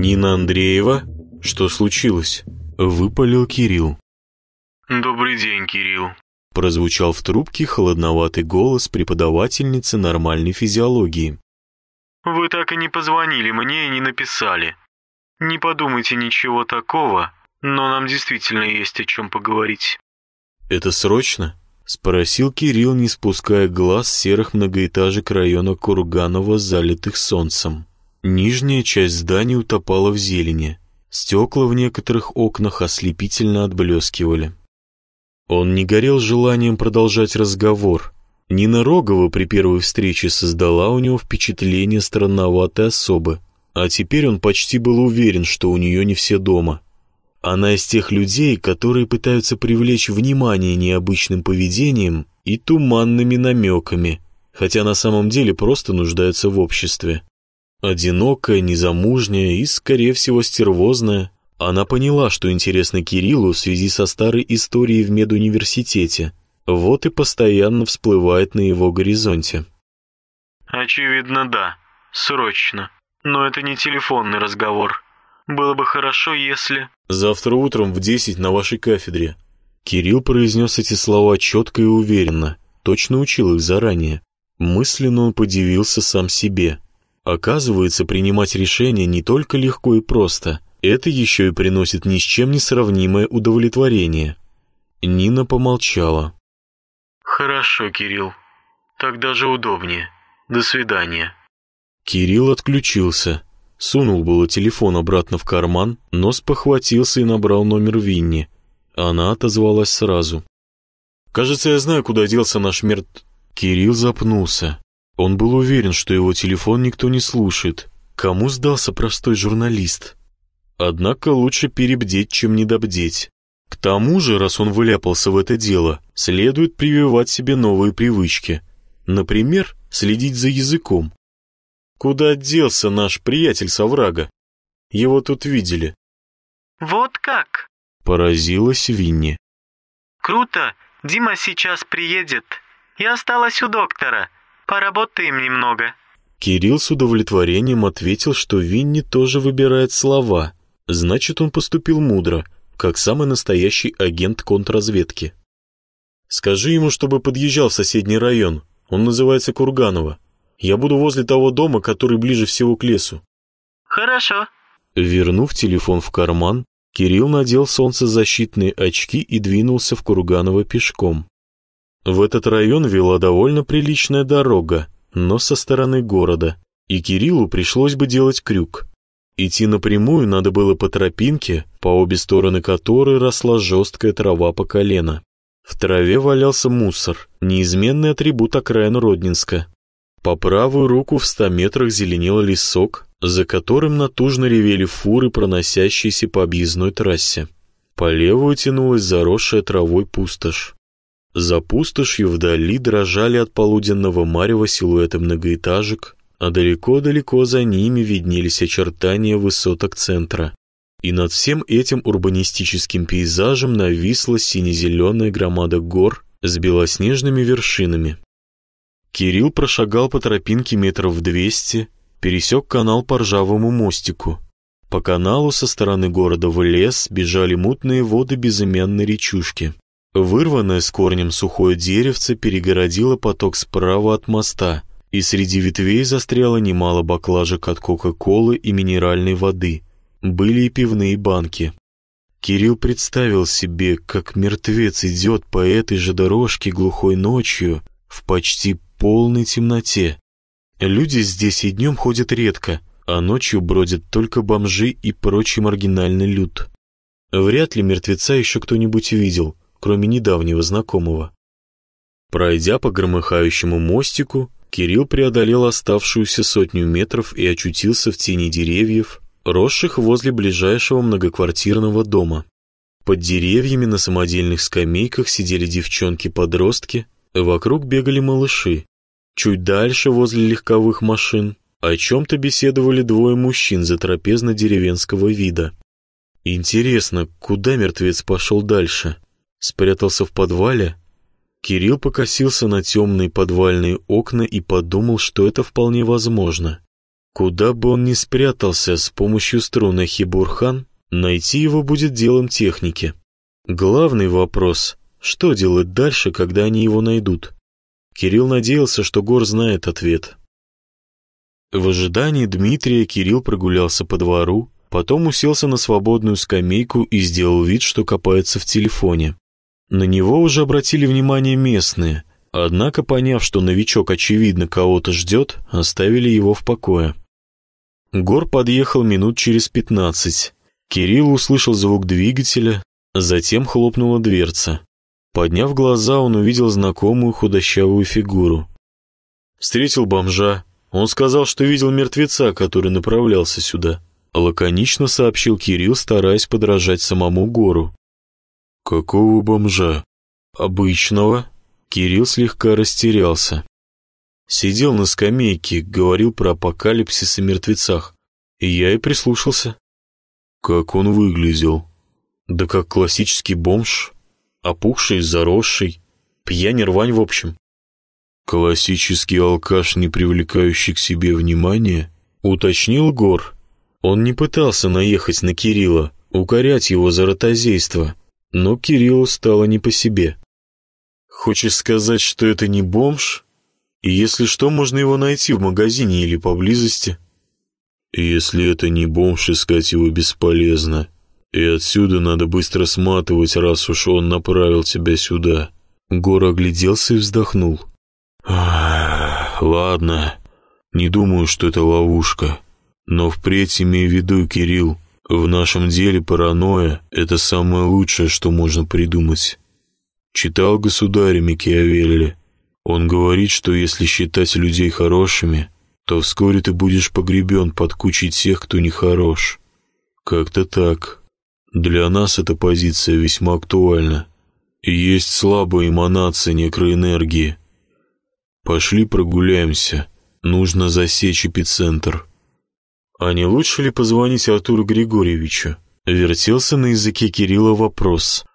«Нина Андреева? Что случилось?» — выпалил Кирилл. «Добрый день, Кирилл», — прозвучал в трубке холодноватый голос преподавательницы нормальной физиологии. «Вы так и не позвонили мне и не написали. Не подумайте ничего такого, но нам действительно есть о чем поговорить». «Это срочно?» — спросил Кирилл, не спуская глаз серых многоэтажек района Курганова, залитых солнцем. Нижняя часть здания утопала в зелени. Стекла в некоторых окнах ослепительно отблескивали. Он не горел желанием продолжать разговор. Нина Рогова при первой встрече создала у него впечатление странноватой особы, а теперь он почти был уверен, что у нее не все дома. Она из тех людей, которые пытаются привлечь внимание необычным поведением и туманными намеками, хотя на самом деле просто нуждаются в обществе. Одинокая, незамужняя и, скорее всего, стервозная, она поняла, что интересно Кириллу в связи со старой историей в медуниверситете. Вот и постоянно всплывает на его горизонте. «Очевидно, да. Срочно. Но это не телефонный разговор. Было бы хорошо, если...» «Завтра утром в десять на вашей кафедре». Кирилл произнес эти слова четко и уверенно, точно учил их заранее. Мысленно он подивился сам себе. Оказывается, принимать решения не только легко и просто — это еще и приносит ни с чем не сравнимое удовлетворение. Нина помолчала. «Хорошо, Кирилл. Так даже удобнее. До свидания». Кирилл отключился. Сунул было телефон обратно в карман, но спохватился и набрал номер Винни. Она отозвалась сразу. «Кажется, я знаю, куда делся наш мерт...» Кирилл запнулся. Он был уверен, что его телефон никто не слушает. Кому сдался простой журналист? Однако лучше перебдеть, чем недобдеть. К тому же, раз он вляпался в это дело, следует прививать себе новые привычки. Например, следить за языком. Куда делся наш приятель соврага? Его тут видели. «Вот как?» — поразилась Винни. «Круто! Дима сейчас приедет. Я осталась у доктора. Поработаем немного». Кирилл с удовлетворением ответил, что Винни тоже выбирает слова — Значит, он поступил мудро, как самый настоящий агент контрразведки. Скажи ему, чтобы подъезжал в соседний район. Он называется Курганово. Я буду возле того дома, который ближе всего к лесу. Хорошо. Вернув телефон в карман, Кирилл надел солнцезащитные очки и двинулся в Курганово пешком. В этот район вела довольно приличная дорога, но со стороны города, и Кириллу пришлось бы делать крюк. Идти напрямую надо было по тропинке, по обе стороны которой росла жесткая трава по колено. В траве валялся мусор, неизменный атрибут окраин Роднинска. По правую руку в ста метрах зеленел лесок, за которым натужно ревели фуры, проносящиеся по объездной трассе. По левую тянулась заросшая травой пустошь. За пустошью вдали дрожали от полуденного марева силуэты многоэтажек, а далеко-далеко за ними виднелись очертания высоток центра. И над всем этим урбанистическим пейзажем нависла сине-зеленая громада гор с белоснежными вершинами. Кирилл прошагал по тропинке метров двести, пересек канал по ржавому мостику. По каналу со стороны города в лес бежали мутные воды безымянной речушки. Вырванное с корнем сухое деревце перегородило поток справа от моста — и среди ветвей застряло немало баклажек от Кока-Колы и минеральной воды. Были и пивные банки. Кирилл представил себе, как мертвец идет по этой же дорожке глухой ночью в почти полной темноте. Люди здесь и днем ходят редко, а ночью бродят только бомжи и прочий маргинальный люд. Вряд ли мертвеца еще кто-нибудь видел, кроме недавнего знакомого. Пройдя по громыхающему мостику, Кирилл преодолел оставшуюся сотню метров и очутился в тени деревьев, росших возле ближайшего многоквартирного дома. Под деревьями на самодельных скамейках сидели девчонки-подростки, вокруг бегали малыши. Чуть дальше, возле легковых машин, о чем-то беседовали двое мужчин за трапезно-деревенского вида. Интересно, куда мертвец пошел дальше? Спрятался в подвале? Кирилл покосился на темные подвальные окна и подумал, что это вполне возможно. Куда бы он ни спрятался с помощью струны Хибурхан, найти его будет делом техники. Главный вопрос — что делать дальше, когда они его найдут? Кирилл надеялся, что Гор знает ответ. В ожидании Дмитрия Кирилл прогулялся по двору, потом уселся на свободную скамейку и сделал вид, что копается в телефоне. На него уже обратили внимание местные, однако, поняв, что новичок очевидно кого-то ждет, оставили его в покое. Гор подъехал минут через пятнадцать. Кирилл услышал звук двигателя, затем хлопнула дверца. Подняв глаза, он увидел знакомую худощавую фигуру. Встретил бомжа, он сказал, что видел мертвеца, который направлялся сюда. Лаконично сообщил Кирилл, стараясь подражать самому гору. «Какого бомжа?» «Обычного». Кирилл слегка растерялся. Сидел на скамейке, говорил про апокалипсис и мертвецах. И я и прислушался. Как он выглядел? Да как классический бомж. Опухший, заросший. Пьянь рвань в общем. «Классический алкаш, не привлекающий к себе внимания?» — уточнил Гор. Он не пытался наехать на Кирилла, укорять его за ротозейство, но Кириллу стало не по себе. «Хочешь сказать, что это не бомж? И если что, можно его найти в магазине или поблизости?» «Если это не бомж, искать его бесполезно. И отсюда надо быстро сматывать, раз уж он направил тебя сюда». Гор огляделся и вздохнул. «Ладно, не думаю, что это ловушка. Но впредь имей в виду, Кирилл, в нашем деле паранойя — это самое лучшее, что можно придумать. Читал государя Микиавелли. Он говорит, что если считать людей хорошими, то вскоре ты будешь погребен под кучей тех, кто нехорош. Как-то так. Для нас эта позиция весьма актуальна. Есть слабая эманация некроэнергии, Пошли прогуляемся. Нужно засечь эпицентр. А не лучше ли позвонить Артуру Григорьевичу? Вертелся на языке Кирилла вопрос.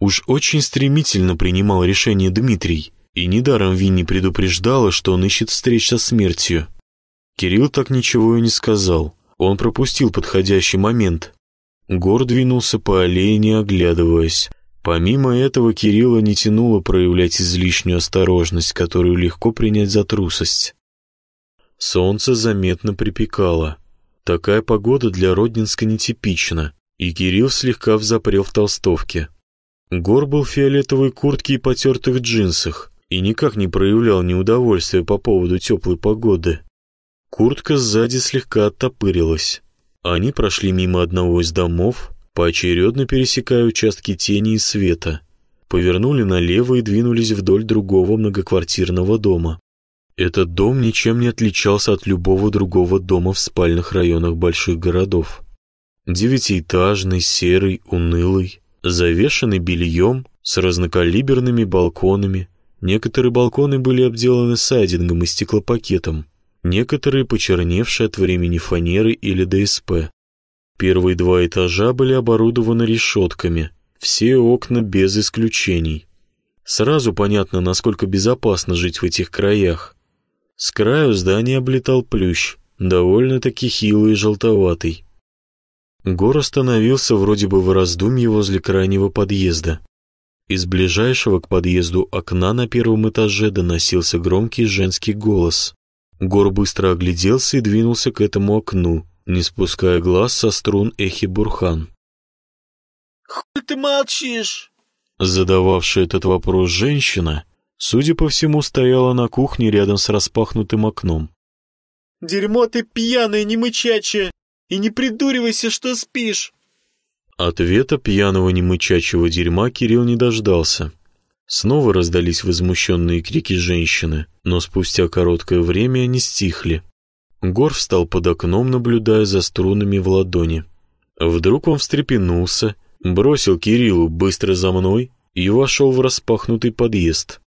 Уж очень стремительно принимал решение Дмитрий, и недаром Винни предупреждала, что он ищет встреч со смертью. Кирилл так ничего и не сказал. Он пропустил подходящий момент. Гор двинулся по аллее, не оглядываясь. Помимо этого, Кирилла не тянуло проявлять излишнюю осторожность, которую легко принять за трусость. Солнце заметно припекало. Такая погода для Роднинска нетипична, и Кирилл слегка взапрел в толстовке. Гор был в фиолетовой куртке и потертых джинсах, и никак не проявлял неудовольствия по поводу теплой погоды. Куртка сзади слегка оттопырилась. Они прошли мимо одного из домов, поочередно пересекая участки тени и света, повернули налево и двинулись вдоль другого многоквартирного дома. Этот дом ничем не отличался от любого другого дома в спальных районах больших городов. Девятиэтажный, серый, унылый, завешанный бельем, с разнокалиберными балконами. Некоторые балконы были обделаны сайдингом и стеклопакетом, некоторые почерневшие от времени фанеры или ДСП. Первые два этажа были оборудованы решетками, все окна без исключений. Сразу понятно, насколько безопасно жить в этих краях. С краю здания облетал плющ, довольно-таки хилый и желтоватый. Гор остановился вроде бы в раздумье возле крайнего подъезда. Из ближайшего к подъезду окна на первом этаже доносился громкий женский голос. Гор быстро огляделся и двинулся к этому окну, не спуская глаз со струн Эхи Бурхан. «Хуй ты молчишь?» Задававшая этот вопрос женщина, судя по всему, стояла на кухне рядом с распахнутым окном. «Дерьмо ты пьяная, не мычачья, и не придуривайся, что спишь!» Ответа пьяного немычачьего дерьма Кирилл не дождался. Снова раздались возмущенные крики женщины, но спустя короткое время они стихли. Гор встал под окном, наблюдая за струнами в ладони. Вдруг он встрепенулся, бросил Кириллу быстро за мной и вошел в распахнутый подъезд.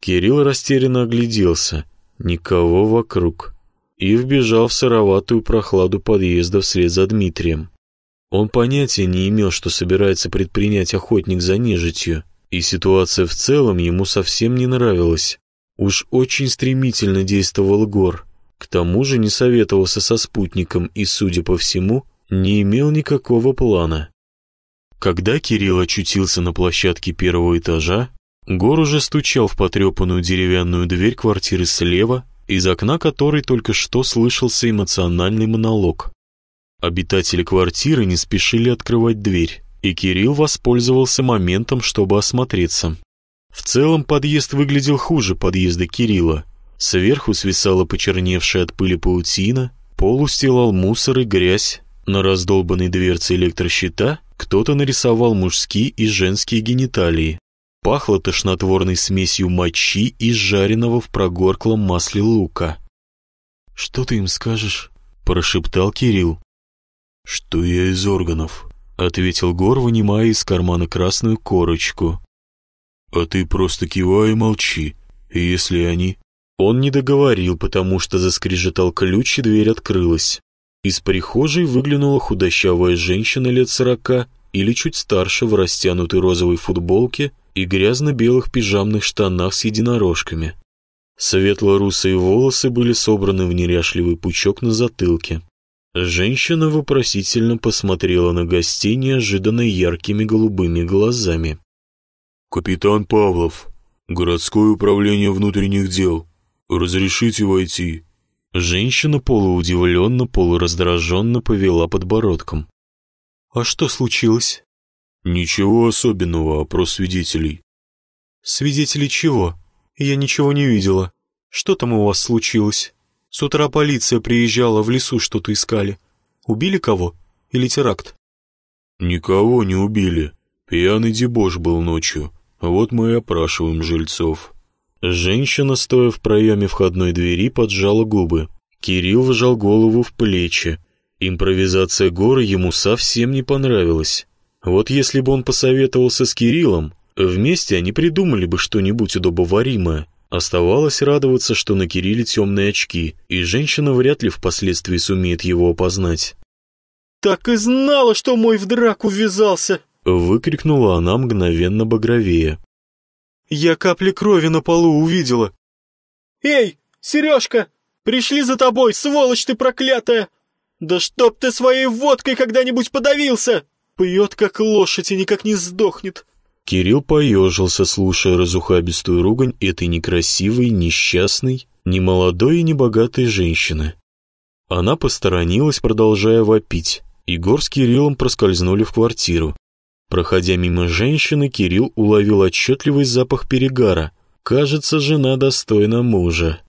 Кирилл растерянно огляделся, никого вокруг, и вбежал в сыроватую прохладу подъезда вслед за Дмитрием. Он понятия не имел, что собирается предпринять охотник за нежитью, и ситуация в целом ему совсем не нравилась. Уж очень стремительно действовал Гор, К тому же не советовался со спутником и, судя по всему, не имел никакого плана. Когда Кирилл очутился на площадке первого этажа, Гор уже стучал в потрепанную деревянную дверь квартиры слева, из окна которой только что слышался эмоциональный монолог. Обитатели квартиры не спешили открывать дверь, и Кирилл воспользовался моментом, чтобы осмотреться. В целом подъезд выглядел хуже подъезда Кирилла. Сверху свисала почерневшая от пыли паутина, пол устилал мусор и грязь, на раздолбанной дверце электрощита кто-то нарисовал мужские и женские гениталии. Пахло тошнотворной смесью мочи и жареного в прогорклом масле лука. «Что ты им скажешь?» – прошептал Кирилл. «Что я из органов», — ответил Гор, вынимая из кармана красную корочку. «А ты просто кивай и молчи, если они...» Он не договорил, потому что заскрежетал ключ, и дверь открылась. Из прихожей выглянула худощавая женщина лет сорока или чуть старше в растянутой розовой футболке и грязно-белых пижамных штанах с единорожками. Светло-русые волосы были собраны в неряшливый пучок на затылке. Женщина вопросительно посмотрела на гостей неожиданно яркими голубыми глазами. «Капитан Павлов, городское управление внутренних дел. Разрешите войти?» Женщина полуудивленно, полураздраженно повела подбородком. «А что случилось?» «Ничего особенного, опрос свидетелей». «Свидетелей чего? Я ничего не видела. Что там у вас случилось? С утра полиция приезжала, в лесу что-то искали. Убили кого? Или теракт?» «Никого не убили. Пьяный дебош был ночью. Вот мы и опрашиваем жильцов». Женщина, стоя в проеме входной двери, поджала губы. Кирилл вжал голову в плечи. Импровизация горы ему совсем не понравилась. Вот если бы он посоветовался с Кириллом, вместе они придумали бы что-нибудь удобоваримое. Оставалось радоваться, что на Кирилле темные очки, и женщина вряд ли впоследствии сумеет его опознать. «Так и знала, что мой в драку ввязался!» Выкрикнула она мгновенно багровее. Я капли крови на полу увидела. «Эй, Сережка, пришли за тобой, сволочь ты проклятая! Да чтоб ты своей водкой когда-нибудь подавился! Пьет, как лошадь, и никак не сдохнет!» Кирилл поежился, слушая разухабистую ругань этой некрасивой, несчастной, немолодой и небогатой женщины. Она посторонилась, продолжая вопить. Егор с Кириллом проскользнули в квартиру. Проходя мимо женщины, Кирилл уловил отчетливый запах перегара. Кажется, жена достойна мужа.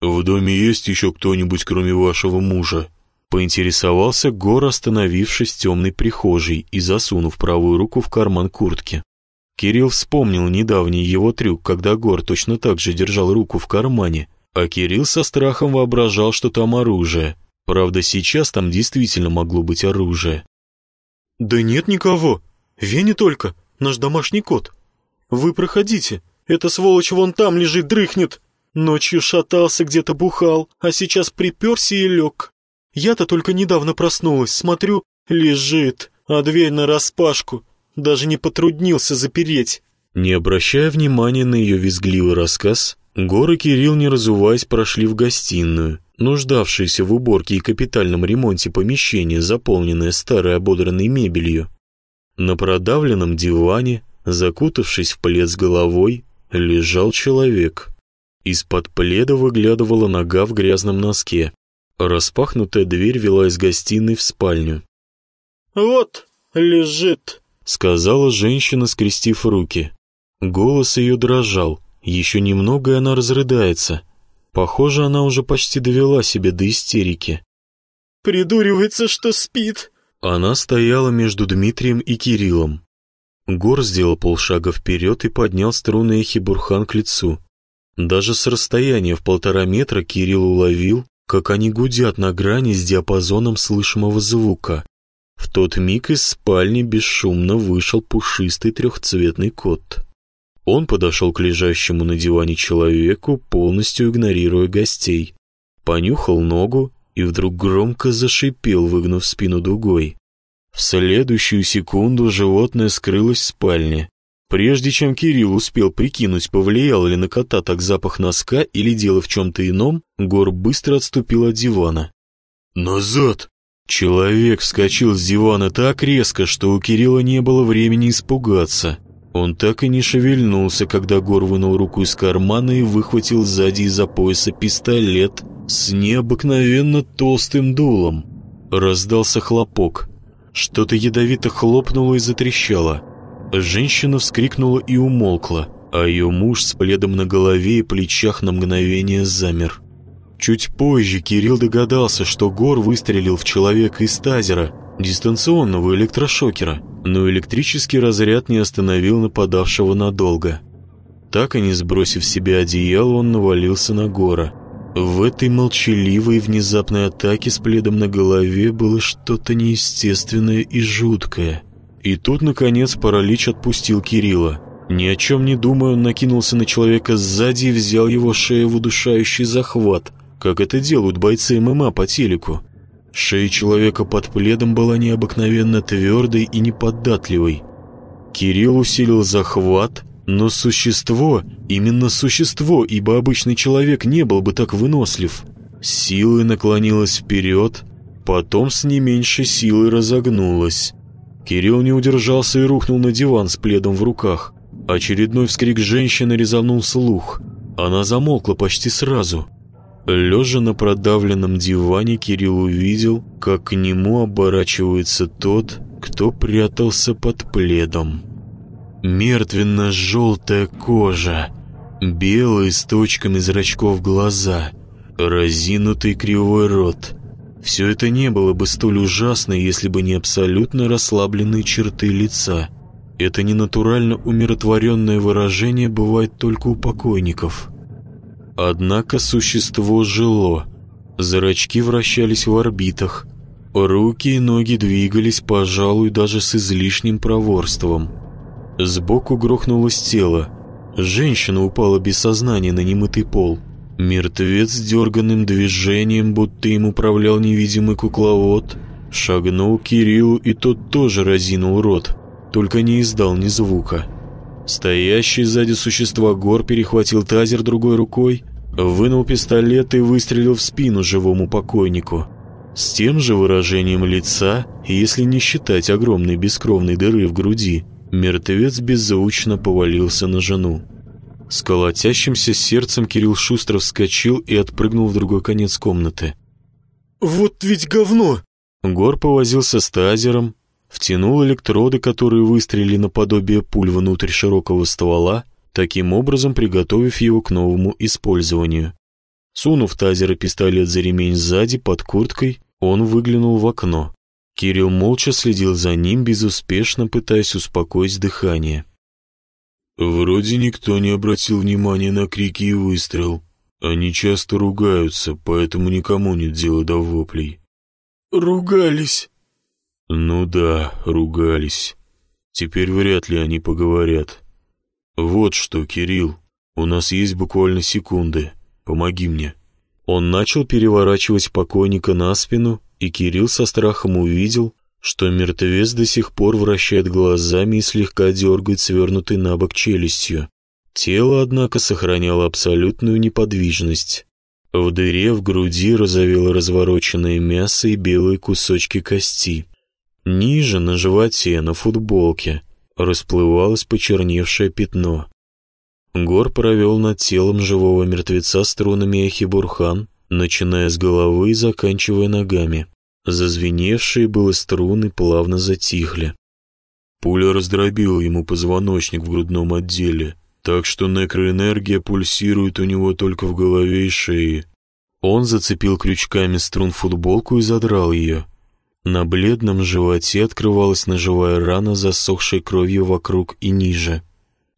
«В доме есть еще кто-нибудь, кроме вашего мужа?» Поинтересовался Гор, остановившись в темной прихожей и засунув правую руку в карман куртки. Кирилл вспомнил недавний его трюк, когда Гор точно так же держал руку в кармане, а Кирилл со страхом воображал, что там оружие. Правда, сейчас там действительно могло быть оружие. «Да нет никого. Веня только, наш домашний кот. Вы проходите. Эта сволочь вон там лежит, дрыхнет. Ночью шатался, где-то бухал, а сейчас приперся и лег. Я-то только недавно проснулась, смотрю, лежит, а дверь нараспашку. Даже не потруднился запереть». Не обращая внимания на ее визгливый рассказ, Гор и Кирилл, не разуваясь, прошли в гостиную, нуждавшиеся в уборке и капитальном ремонте помещения, заполненное старой ободранной мебелью. На продавленном диване, закутавшись в плед с головой, лежал человек. Из-под пледа выглядывала нога в грязном носке. Распахнутая дверь вела из гостиной в спальню. «Вот, лежит», — сказала женщина, скрестив руки. Голос ее дрожал. Еще немного, и она разрыдается. Похоже, она уже почти довела себя до истерики. «Придуривается, что спит». Она стояла между Дмитрием и Кириллом. Гор сделал полшага вперед и поднял струны Эхи-Бурхан к лицу. Даже с расстояния в полтора метра Кирилл уловил, как они гудят на грани с диапазоном слышимого звука. В тот миг из спальни бесшумно вышел пушистый трехцветный кот. Он подошел к лежащему на диване человеку, полностью игнорируя гостей. Понюхал ногу и вдруг громко зашипел, выгнув спину дугой. В следующую секунду животное скрылось в спальне. Прежде чем Кирилл успел прикинуть, повлиял ли на кота так запах носка или дело в чем-то ином, Гор быстро отступил от дивана. «Назад!» Человек вскочил с дивана так резко, что у Кирилла не было времени испугаться. Он так и не шевельнулся, когда Гор вынул руку из кармана и выхватил сзади из-за пояса пистолет с необыкновенно толстым дулом. Раздался хлопок. Что-то ядовито хлопнуло и затрещало. Женщина вскрикнула и умолкла, а ее муж с пледом на голове и плечах на мгновение замер. Чуть позже Кирилл догадался, что Гор выстрелил в человека из тазера, дистанционного электрошокера, но электрический разряд не остановил нападавшего надолго. Так и не сбросив себе одеяло, он навалился на Гора. В этой молчаливой внезапной атаке с пледом на голове было что-то неестественное и жуткое. И тут, наконец, паралич отпустил Кирилла. Ни о чем не думая, он накинулся на человека сзади и взял его шею в удушающий захват, как это делают бойцы ММА по телеку. Шея человека под пледом была необыкновенно твердой и неподатливой. Кирилл усилил захват, но существо, именно существо, ибо обычный человек не был бы так вынослив, силой наклонилось вперед, потом с не меньшей силой разогнулось. Кирилл не удержался и рухнул на диван с пледом в руках. Очередной вскрик женщины резанул слух. Она замолкла почти сразу. Лежа на продавленном диване, Кирилл увидел, как к нему оборачивается тот, кто прятался под пледом. Мертвенно-желтая кожа, белые с точками зрачков глаза, разинутый кривой рот. Все это не было бы столь ужасно, если бы не абсолютно расслабленные черты лица. Это ненатурально умиротворенное выражение бывает только у покойников – Однако существо жило. Зрачки вращались в орбитах. Руки и ноги двигались, пожалуй, даже с излишним проворством. Сбоку грохнулось тело. Женщина упала без сознания на немытый пол. Мертвец с дерганным движением, будто им управлял невидимый кукловод, шагнул к Кириллу, и тот тоже разинул рот, только не издал ни звука. Стоящий сзади существа Гор перехватил тазер другой рукой, вынул пистолет и выстрелил в спину живому покойнику. С тем же выражением лица, если не считать огромной бескровной дыры в груди, мертвец беззвучно повалился на жену. С колотящимся сердцем Кирилл Шустров вскочил и отпрыгнул в другой конец комнаты. «Вот ведь говно!» Гор повозился с тазером, втянул электроды, которые выстрелили наподобие пуль внутрь широкого ствола, таким образом приготовив его к новому использованию. Сунув тазер и пистолет за ремень сзади под курткой, он выглянул в окно. Кирилл молча следил за ним, безуспешно пытаясь успокоить дыхание. «Вроде никто не обратил внимания на крики и выстрел. Они часто ругаются, поэтому никому нет дела до воплей». «Ругались», «Ну да, ругались. Теперь вряд ли они поговорят. Вот что, Кирилл, у нас есть буквально секунды. Помоги мне». Он начал переворачивать покойника на спину, и Кирилл со страхом увидел, что мертвец до сих пор вращает глазами и слегка дергает свернутой на бок челюстью. Тело, однако, сохраняло абсолютную неподвижность. В дыре в груди разовело развороченное мясо и белые кусочки кости. Ниже, на животе, на футболке, расплывалось почерневшее пятно. Гор провел над телом живого мертвеца струнами эхи-бурхан, начиная с головы и заканчивая ногами. Зазвеневшие было струны плавно затихли. Пуля раздробила ему позвоночник в грудном отделе, так что некроэнергия пульсирует у него только в голове и шее. Он зацепил крючками струн футболку и задрал ее. На бледном животе открывалась ножевая рана, засохшей кровью вокруг и ниже.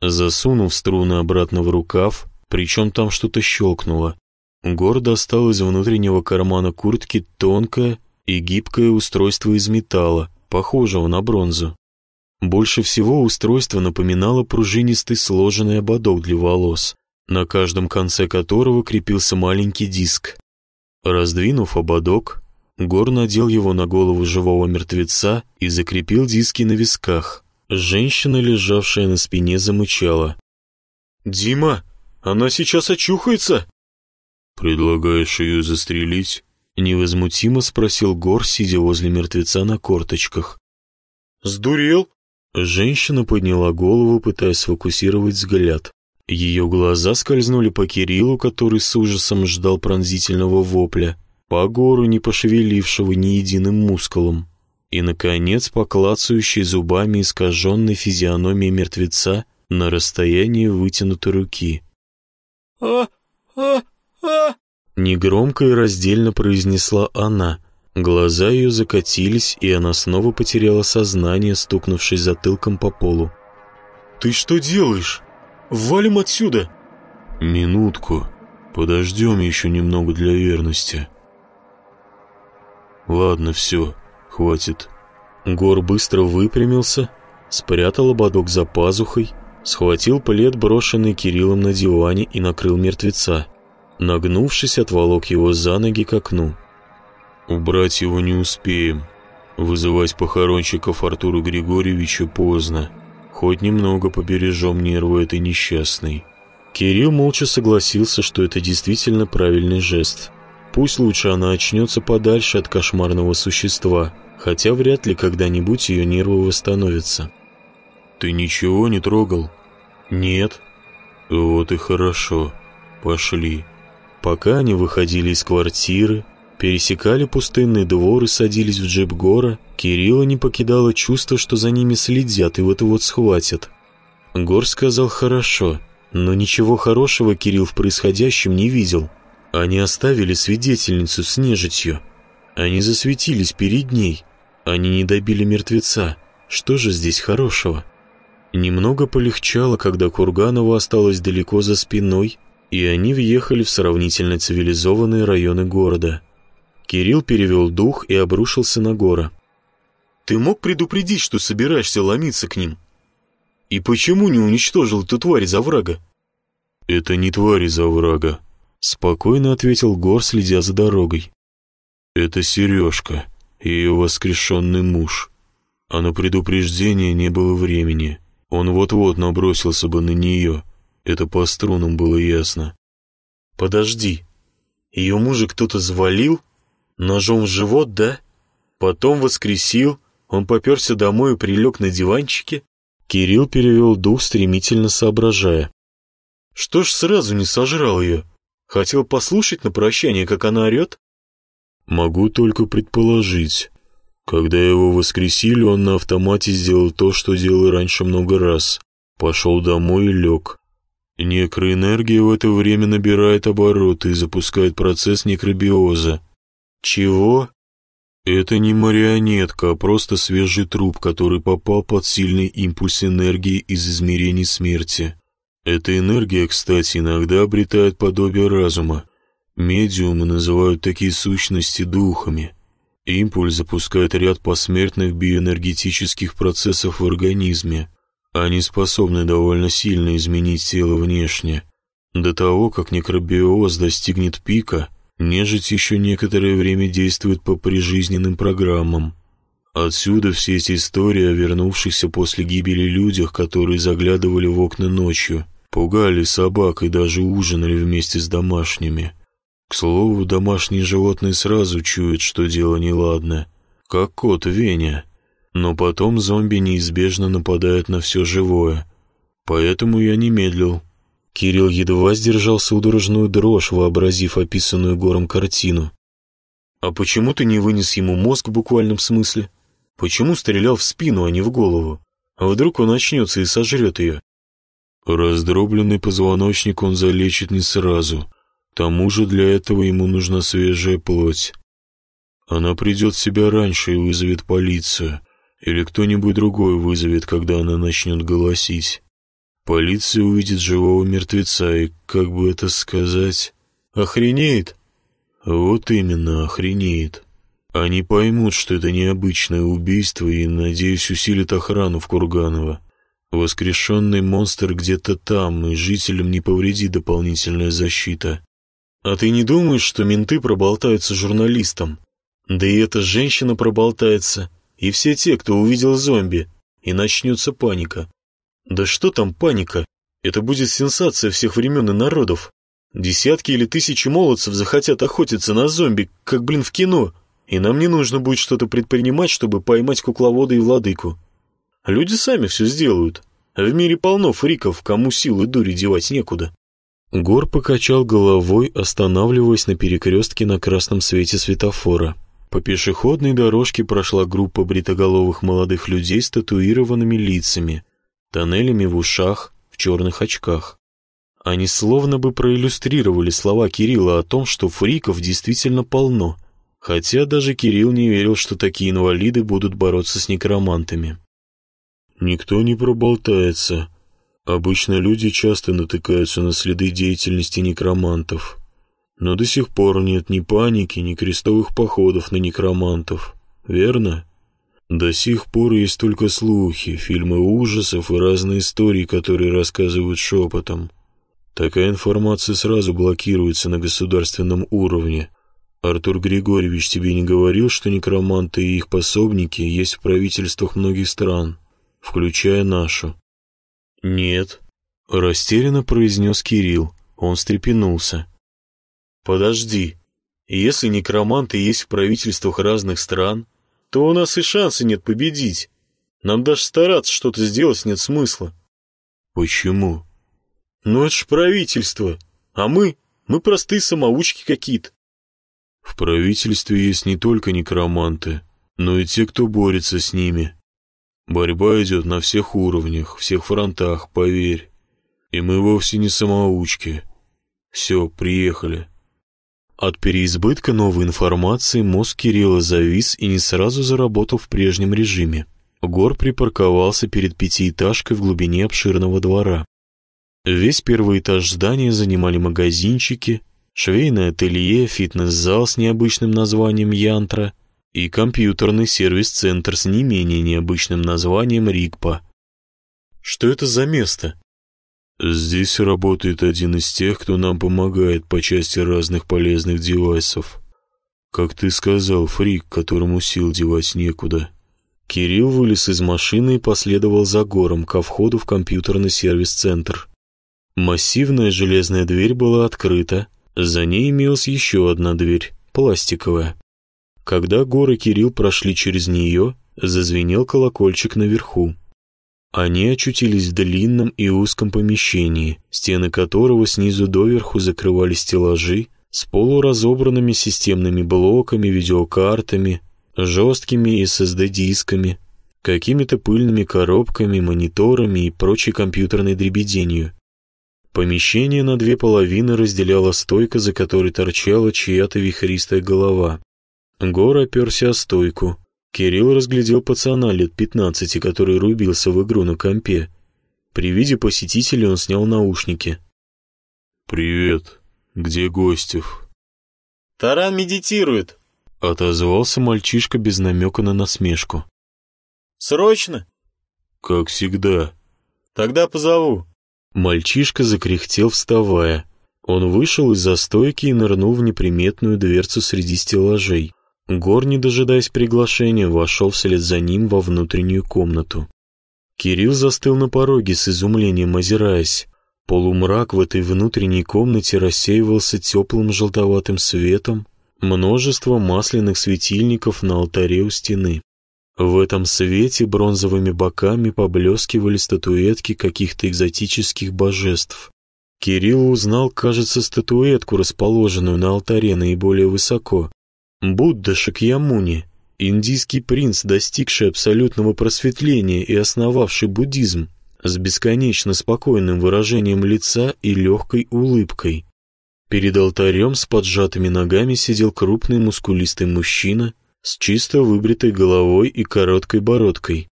Засунув струны обратно в рукав, причем там что-то щелкнуло, Гор достал из внутреннего кармана куртки тонкое и гибкое устройство из металла, похожего на бронзу. Больше всего устройство напоминало пружинистый сложенный ободок для волос, на каждом конце которого крепился маленький диск. Раздвинув ободок, Гор надел его на голову живого мертвеца и закрепил диски на висках. Женщина, лежавшая на спине, замычала. «Дима, она сейчас очухается!» «Предлагаешь ее застрелить?» Невозмутимо спросил Гор, сидя возле мертвеца на корточках. «Сдурел?» Женщина подняла голову, пытаясь сфокусировать взгляд. Ее глаза скользнули по Кириллу, который с ужасом ждал пронзительного вопля, по гору, не пошевелившего ни единым мускулом, и, наконец, по клацающей зубами искаженной физиономии мертвеца на расстоянии вытянутой руки. «А, а, а!» Негромко и раздельно произнесла она. Глаза ее закатились, и она снова потеряла сознание, стукнувшись затылком по полу. «Ты что делаешь?» Валим отсюда!» «Минутку. Подождем еще немного для верности». «Ладно, все, хватит». Гор быстро выпрямился, спрятал ободок за пазухой, схватил плед, брошенный Кириллом на диване, и накрыл мертвеца. Нагнувшись, отволок его за ноги к окну. «Убрать его не успеем. Вызывать похоронщиков Артура Григорьевича поздно. Хоть немного побережем нервы этой несчастной. Кирилл молча согласился, что это действительно правильный жест. Пусть лучше она очнется подальше от кошмарного существа, хотя вряд ли когда-нибудь ее нервы восстановятся. «Ты ничего не трогал?» «Нет». «Вот и хорошо. Пошли». Пока они выходили из квартиры, пересекали пустынный двор и садились в джип Гора, Кирилла не покидало чувство, что за ними следят и вот-вот схватят. Гор сказал «хорошо», но ничего хорошего Кирилл в происходящем не видел. Они оставили свидетельницу с нежитью. Они засветились перед ней. Они не добили мертвеца. Что же здесь хорошего? Немного полегчало, когда Курганова осталась далеко за спиной, и они въехали в сравнительно цивилизованные районы города – Кирилл перевел дух и обрушился на Гора. «Ты мог предупредить, что собираешься ломиться к ним? И почему не уничтожил эту тварь из оврага?» «Это не тварь из оврага», — спокойно ответил Гор, следя за дорогой. «Это Сережка, ее воскрешенный муж. А на предупреждение не было времени. Он вот-вот набросился бы на нее. Это по струнам было ясно». «Подожди, ее мужа кто-то завалил?» Ножом в живот, да? Потом воскресил, он поперся домой и прилег на диванчике. Кирилл перевел дух, стремительно соображая. Что ж сразу не сожрал ее? Хотел послушать на прощание, как она орет? Могу только предположить. Когда его воскресили, он на автомате сделал то, что делал раньше много раз. Пошел домой и лег. Некроэнергия в это время набирает обороты и запускает процесс некробиоза. «Чего?» «Это не марионетка, а просто свежий труп, который попал под сильный импульс энергии из измерений смерти. Эта энергия, кстати, иногда обретает подобие разума. Медиумы называют такие сущности духами. Импульс запускает ряд посмертных биоэнергетических процессов в организме. Они способны довольно сильно изменить тело внешне. До того, как некробиоз достигнет пика – Нежить еще некоторое время действует по прижизненным программам. Отсюда все эти истории о вернувшихся после гибели людях, которые заглядывали в окна ночью, пугали собак и даже ужинали вместе с домашними. К слову, домашние животные сразу чуют, что дело неладно, как кот Веня. Но потом зомби неизбежно нападают на все живое. Поэтому я не медлил, Кирилл едва сдержал судорожную дрожь, вообразив описанную гором картину. «А почему ты не вынес ему мозг в буквальном смысле? Почему стрелял в спину, а не в голову? А вдруг он очнется и сожрет ее?» Раздробленный позвоночник он залечит не сразу. К тому же для этого ему нужна свежая плоть. Она придет в себя раньше и вызовет полицию. Или кто-нибудь другой вызовет, когда она начнет голосить. Полиция увидит живого мертвеца и, как бы это сказать, охренеет. Вот именно, охренеет. Они поймут, что это необычное убийство и, надеюсь, усилит охрану в Курганово. Воскрешенный монстр где-то там, и жителям не повредит дополнительная защита. А ты не думаешь, что менты проболтаются журналистам? Да и эта женщина проболтается, и все те, кто увидел зомби. и начнется паника. Да что там паника? Это будет сенсация всех времен и народов. Десятки или тысячи молодцев захотят охотиться на зомби, как, блин, в кино, и нам не нужно будет что-то предпринимать, чтобы поймать кукловода и владыку. Люди сами все сделают. В мире полно фриков, кому силы дури девать некуда. Гор покачал головой, останавливаясь на перекрестке на красном свете светофора. По пешеходной дорожке прошла группа бритоголовых молодых людей с татуированными лицами, тоннелями в ушах, в черных очках. Они словно бы проиллюстрировали слова Кирилла о том, что фриков действительно полно, хотя даже Кирилл не верил, что такие инвалиды будут бороться с некромантами. «Никто не проболтается. Обычно люди часто натыкаются на следы деятельности некромантов, но до сих пор нет ни паники, ни крестовых походов на некромантов, верно?» До сих пор есть только слухи, фильмы ужасов и разные истории, которые рассказывают шепотом. Такая информация сразу блокируется на государственном уровне. Артур Григорьевич тебе не говорил, что некроманты и их пособники есть в правительствах многих стран, включая нашу? Нет, растерянно произнес Кирилл. Он встрепенулся. Подожди, если некроманты есть в правительствах разных стран, то у нас и шанса нет победить. Нам даже стараться что-то сделать нет смысла. Почему? Ну это ж правительство, а мы, мы простые самоучки какие-то. В правительстве есть не только некроманты, но и те, кто борется с ними. Борьба идет на всех уровнях, всех фронтах, поверь. И мы вовсе не самоучки. Все, приехали. От переизбытка новой информации мозг Кирилла завис и не сразу заработал в прежнем режиме. Гор припарковался перед пятиэтажкой в глубине обширного двора. Весь первый этаж здания занимали магазинчики, швейное ателье, фитнес-зал с необычным названием «Янтра» и компьютерный сервис-центр с не менее необычным названием «Рикпа». «Что это за место?» Здесь работает один из тех, кто нам помогает по части разных полезных девайсов. Как ты сказал, фрик, которому сил девать некуда. Кирилл вылез из машины и последовал за гором ко входу в компьютерный сервис-центр. Массивная железная дверь была открыта, за ней имелась еще одна дверь, пластиковая. Когда Гор и Кирилл прошли через нее, зазвенел колокольчик наверху. Они очутились в длинном и узком помещении, стены которого снизу доверху закрывали стеллажи с полуразобранными системными блоками, видеокартами, жесткими SSD-дисками, какими-то пыльными коробками, мониторами и прочей компьютерной дребеденью. Помещение на две половины разделяла стойка, за которой торчала чья-то вихристая голова. Гор оперся о стойку, Кирилл разглядел пацана лет пятнадцати, который рубился в игру на компе. При виде посетителей он снял наушники. «Привет. Где Гостев?» «Таран медитирует», — отозвался мальчишка без намека на насмешку. «Срочно?» «Как всегда». «Тогда позову». Мальчишка закряхтел, вставая. Он вышел из застойки и нырнул в неприметную дверцу среди стеллажей. Гор, не дожидаясь приглашения, вошел вслед за ним во внутреннюю комнату. Кирилл застыл на пороге с изумлением озираясь. Полумрак в этой внутренней комнате рассеивался теплым желтоватым светом, множество масляных светильников на алтаре у стены. В этом свете бронзовыми боками поблескивали статуэтки каких-то экзотических божеств. Кирилл узнал, кажется, статуэтку, расположенную на алтаре наиболее высоко, Будда Шакьямуни, индийский принц, достигший абсолютного просветления и основавший буддизм, с бесконечно спокойным выражением лица и легкой улыбкой. Перед алтарем с поджатыми ногами сидел крупный мускулистый мужчина с чисто выбритой головой и короткой бородкой.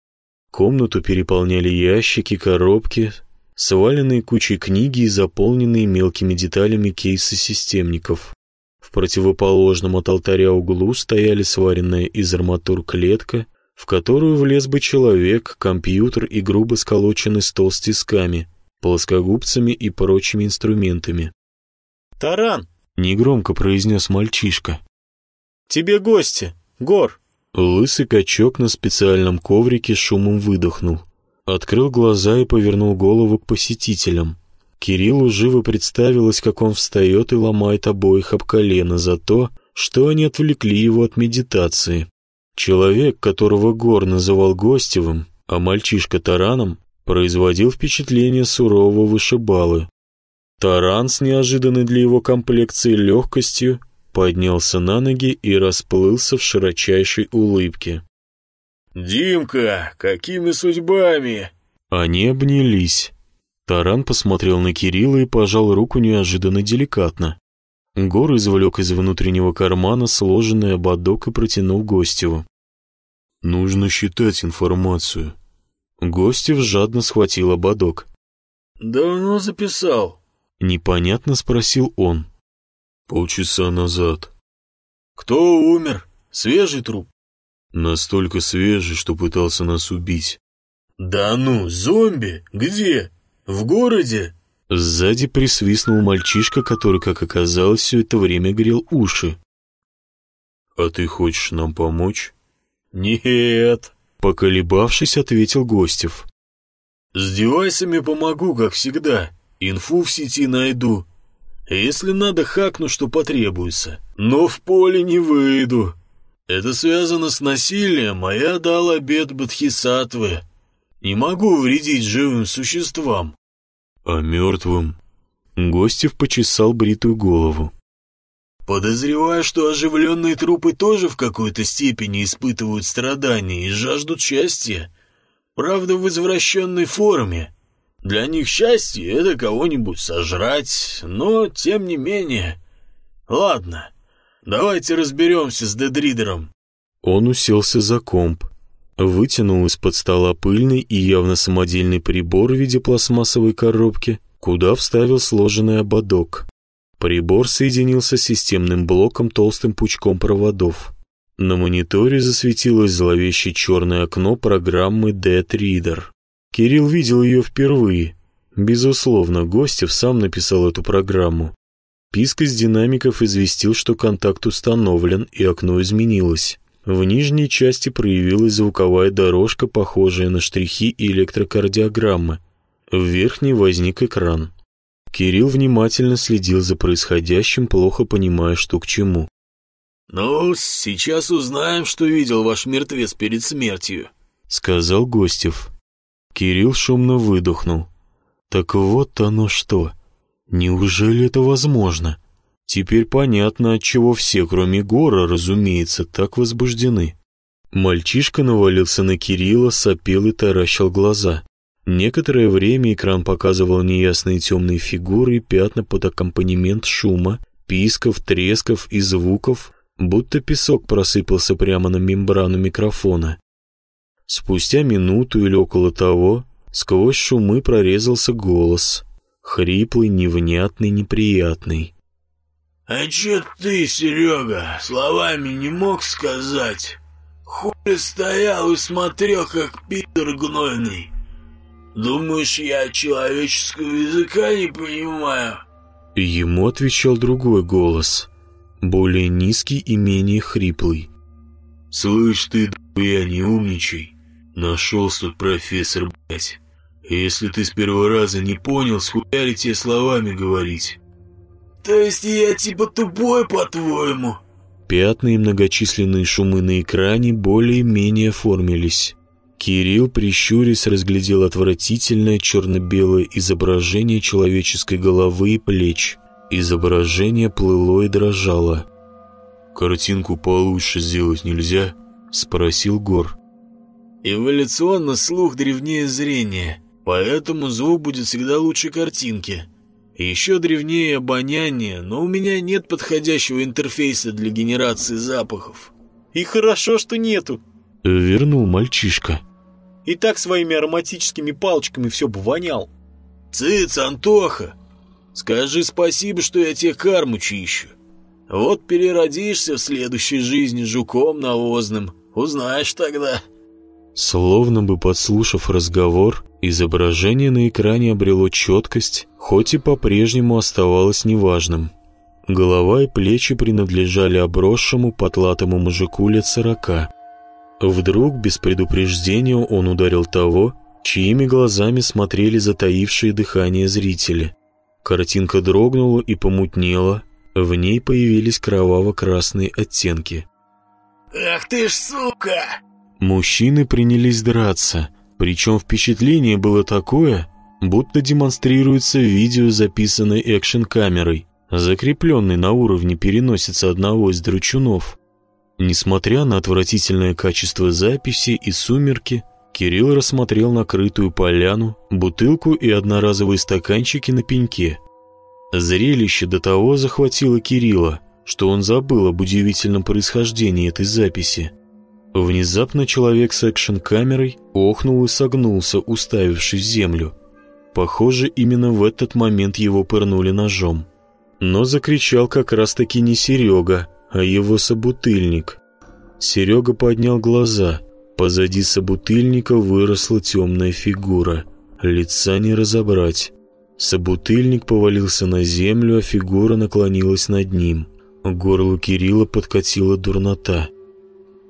Комнату переполняли ящики, коробки, сваленные кучей книги и заполненные мелкими деталями кейсы системников. В противоположном от алтаря углу стояли сваренная из арматур клетка, в которую влез бы человек, компьютер и грубо сколоченный стол с тисками, плоскогубцами и прочими инструментами. «Таран!» — негромко произнес мальчишка. «Тебе гости, Гор!» Лысый качок на специальном коврике шумом выдохнул. Открыл глаза и повернул голову к посетителям. Кириллу живо представилось, как он встает и ломает обоих об колено за то, что они отвлекли его от медитации. Человек, которого Гор называл Гостевым, а мальчишка Тараном, производил впечатление сурового вышибалы. Таран с неожиданной для его комплекции легкостью поднялся на ноги и расплылся в широчайшей улыбке. «Димка, какими судьбами?» Они обнялись. Таран посмотрел на Кирилла и пожал руку неожиданно деликатно. Гор извлек из внутреннего кармана сложенный ободок и протянул Гостеву. «Нужно считать информацию». Гостев жадно схватил ободок. «Давно записал?» Непонятно спросил он. Полчаса назад. Кто умер? Свежий труп? Настолько свежий, что пытался нас убить. Да ну, зомби? Где? В городе? Сзади присвистнул мальчишка, который, как оказалось, все это время грел уши. «А ты хочешь нам помочь?» «Нет», — поколебавшись, ответил Гостев. «С девайсами помогу, как всегда. Инфу в сети найду. Если надо, хакну, что потребуется. Но в поле не выйду. Это связано с насилием, а я дал обед Бадхисатвы. Не могу вредить живым существам. А мертвым? Гостев почесал бритую голову. Подозреваю, что оживленные трупы тоже в какой-то степени испытывают страдания и жаждут счастья. Правда, в извращенной форме. Для них счастье — это кого-нибудь сожрать, но тем не менее... Ладно, давайте разберемся с Дедридером. Он уселся за комп, вытянул из-под стола пыльный и явно самодельный прибор в виде пластмассовой коробки, куда вставил сложенный ободок. Прибор соединился с системным блоком толстым пучком проводов. На мониторе засветилось зловещее черное окно программы Dead Reader. Кирилл видел ее впервые. Безусловно, Гостев сам написал эту программу. Писк из динамиков известил, что контакт установлен и окно изменилось. В нижней части проявилась звуковая дорожка, похожая на штрихи электрокардиограммы. В верхней возник экран. Кирилл внимательно следил за происходящим, плохо понимая, что к чему. «Ну, сейчас узнаем, что видел ваш мертвец перед смертью», — сказал Гостев. Кирилл шумно выдохнул. Так вот оно что. Неужели это возможно? Теперь понятно, от чего все, кроме Гора, разумеется, так возбуждены. Мальчишка навалился на Кирилла, сопел и таращил глаза. Некоторое время экран показывал неясные темные фигуры и пятна под аккомпанемент шума, писков, тресков и звуков, будто песок просыпался прямо на мембрану микрофона. Спустя минуту или около того, сквозь шумы прорезался голос. Хриплый, невнятный, неприятный. «А чё ты, Серега, словами не мог сказать? Хуй стоял и смотрел, как пидор гнойный. Думаешь, я человеческого языка не понимаю?» Ему отвечал другой голос, более низкий и менее хриплый. «Слышь ты, я не умничай. Нашелся тут профессор, блядь. Если ты с первого раза не понял, схуяли тебе словами говорить. То есть я типа тупой, по-твоему? Пятна и многочисленные шумы на экране более-менее оформились. Кирилл, прищурясь, разглядел отвратительное черно-белое изображение человеческой головы и плеч. Изображение плыло и дрожало. «Картинку получше сделать нельзя?» — спросил Гор. Эволюционно слух древнее зрения, поэтому звук будет всегда лучше картинки. Еще древнее обоняние, но у меня нет подходящего интерфейса для генерации запахов. И хорошо, что нету. Вернул мальчишка. И так своими ароматическими палочками все бы вонял. Цыц, Антоха, скажи спасибо, что я тебе карму чищу. Вот переродишься в следующей жизни жуком навозным, узнаешь тогда. Словно бы подслушав разговор, изображение на экране обрело четкость, хоть и по-прежнему оставалось неважным. Голова и плечи принадлежали обросшему потлатому мужику лет сорока. Вдруг, без предупреждения, он ударил того, чьими глазами смотрели затаившие дыхание зрители. Картинка дрогнула и помутнела, в ней появились кроваво-красные оттенки. «Ах ты ж сука!» Мужчины принялись драться, причем впечатление было такое, будто демонстрируется видео, записанное экшн-камерой, закрепленной на уровне переносицы одного из дручунов. Несмотря на отвратительное качество записи и сумерки, Кирилл рассмотрел накрытую поляну, бутылку и одноразовые стаканчики на пеньке. Зрелище до того захватило Кирилла, что он забыл об удивительном происхождении этой записи. Внезапно человек с экшн-камерой охнул и согнулся, уставившись в землю. Похоже, именно в этот момент его пырнули ножом. Но закричал как раз-таки не Серега, а его собутыльник. Серега поднял глаза. Позади собутыльника выросла темная фигура. Лица не разобрать. Собутыльник повалился на землю, а фигура наклонилась над ним. К горлу Кирилла подкатила дурнота.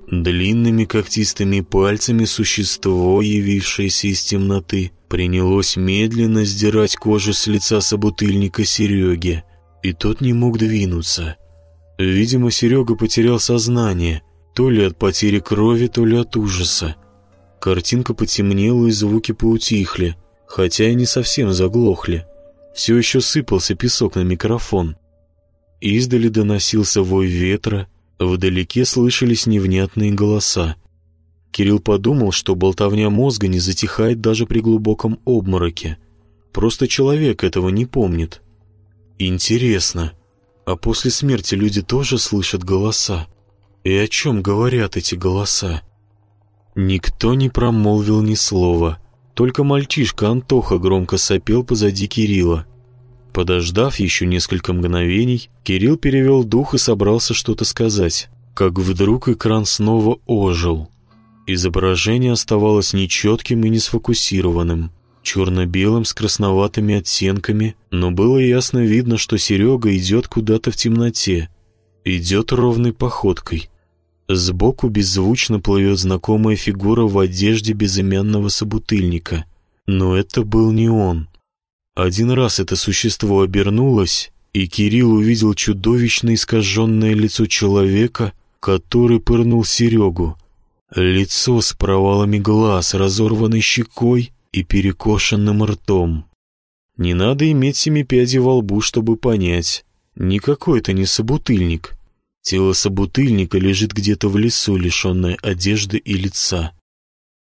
Длинными когтистыми пальцами существо, явившееся из темноты, принялось медленно сдирать кожу с лица собутыльника Сереги, и тот не мог двинуться. Видимо, Серега потерял сознание, то ли от потери крови, то ли от ужаса. Картинка потемнела, и звуки поутихли, хотя и не совсем заглохли. Все еще сыпался песок на микрофон. Издали доносился вой ветра, вдалеке слышались невнятные голоса. Кирилл подумал, что болтовня мозга не затихает даже при глубоком обмороке. Просто человек этого не помнит. Интересно, а после смерти люди тоже слышат голоса? И о чем говорят эти голоса? Никто не промолвил ни слова, только мальчишка Антоха громко сопел позади Кирилла. Подождав еще несколько мгновений, Кирилл перевел дух и собрался что-то сказать, как вдруг экран снова ожил. Изображение оставалось нечетким и не сфокусированным, черно-белым с красноватыми оттенками, но было ясно видно, что Серега идет куда-то в темноте, идет ровной походкой. Сбоку беззвучно плывет знакомая фигура в одежде безымянного собутыльника, но это был не он. Один раз это существо обернулось, и Кирилл увидел чудовищно искаженное лицо человека, который пырнул Серегу. Лицо с провалами глаз, разорванной щекой и перекошенным ртом. Не надо иметь семи пядей во лбу, чтобы понять. Никакой это не собутыльник. Тело собутыльника лежит где-то в лесу, лишенное одежды и лица.